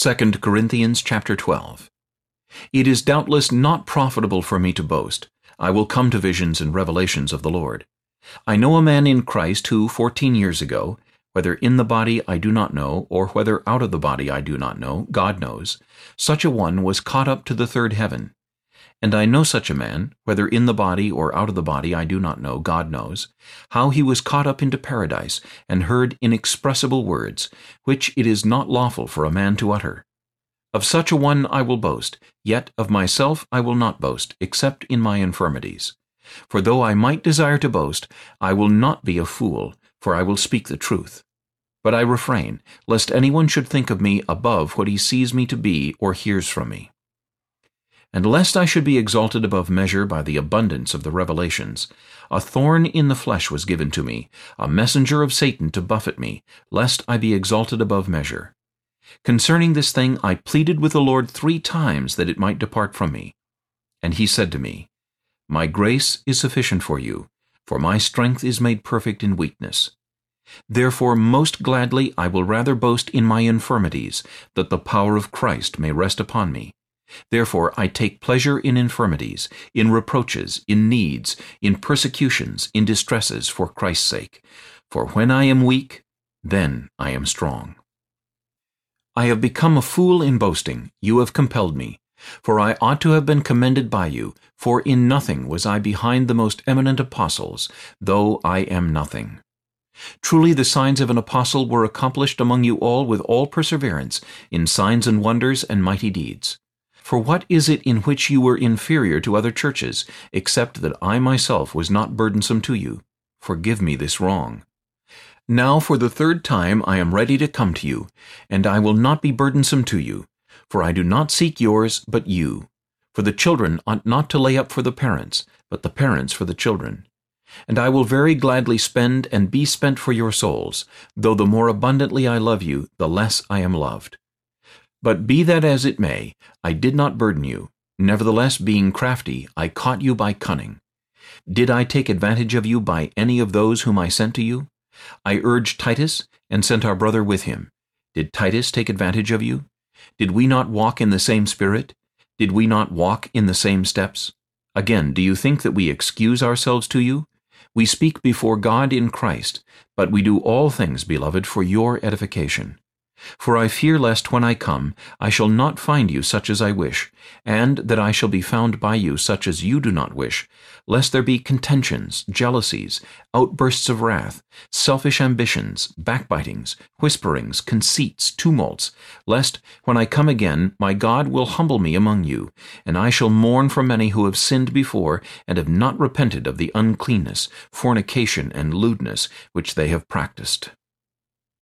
2 Corinthians chapter 12 It is doubtless not profitable for me to boast. I will come to visions and revelations of the Lord. I know a man in Christ who, fourteen years ago, whether in the body I do not know, or whether out of the body I do not know, God knows, such a one was caught up to the third heaven. And I know such a man, whether in the body or out of the body I do not know, God knows, how he was caught up into paradise, and heard inexpressible words, which it is not lawful for a man to utter. Of such a one I will boast, yet of myself I will not boast, except in my infirmities. For though I might desire to boast, I will not be a fool, for I will speak the truth. But I refrain, lest anyone should think of me above what he sees me to be or hears from me. And lest I should be exalted above measure by the abundance of the revelations, a thorn in the flesh was given to me, a messenger of Satan to buffet me, lest I be exalted above measure. Concerning this thing I pleaded with the Lord three times that it might depart from me. And he said to me, My grace is sufficient for you, for my strength is made perfect in weakness. Therefore most gladly I will rather boast in my infirmities, that the power of Christ may rest upon me. Therefore I take pleasure in infirmities, in reproaches, in needs, in persecutions, in distresses, for Christ's sake. For when I am weak, then I am strong. I have become a fool in boasting, you have compelled me. For I ought to have been commended by you, for in nothing was I behind the most eminent apostles, though I am nothing. Truly the signs of an apostle were accomplished among you all with all perseverance, in signs and wonders and mighty deeds. For what is it in which you were inferior to other churches, except that I myself was not burdensome to you? Forgive me this wrong. Now for the third time I am ready to come to you, and I will not be burdensome to you, for I do not seek yours, but you. For the children ought not to lay up for the parents, but the parents for the children. And I will very gladly spend and be spent for your souls, though the more abundantly I love you, the less I am loved. But be that as it may, I did not burden you. Nevertheless, being crafty, I caught you by cunning. Did I take advantage of you by any of those whom I sent to you? I urged Titus, and sent our brother with him. Did Titus take advantage of you? Did we not walk in the same spirit? Did we not walk in the same steps? Again, do you think that we excuse ourselves to you? We speak before God in Christ, but we do all things, beloved, for your edification. For I fear lest when I come I shall not find you such as I wish, and that I shall be found by you such as you do not wish, lest there be contentions, jealousies, outbursts of wrath, selfish ambitions, backbitings, whisperings, conceits, tumults, lest, when I come again, my God will humble me among you, and I shall mourn for many who have sinned before and have not repented of the uncleanness, fornication, and lewdness which they have practiced.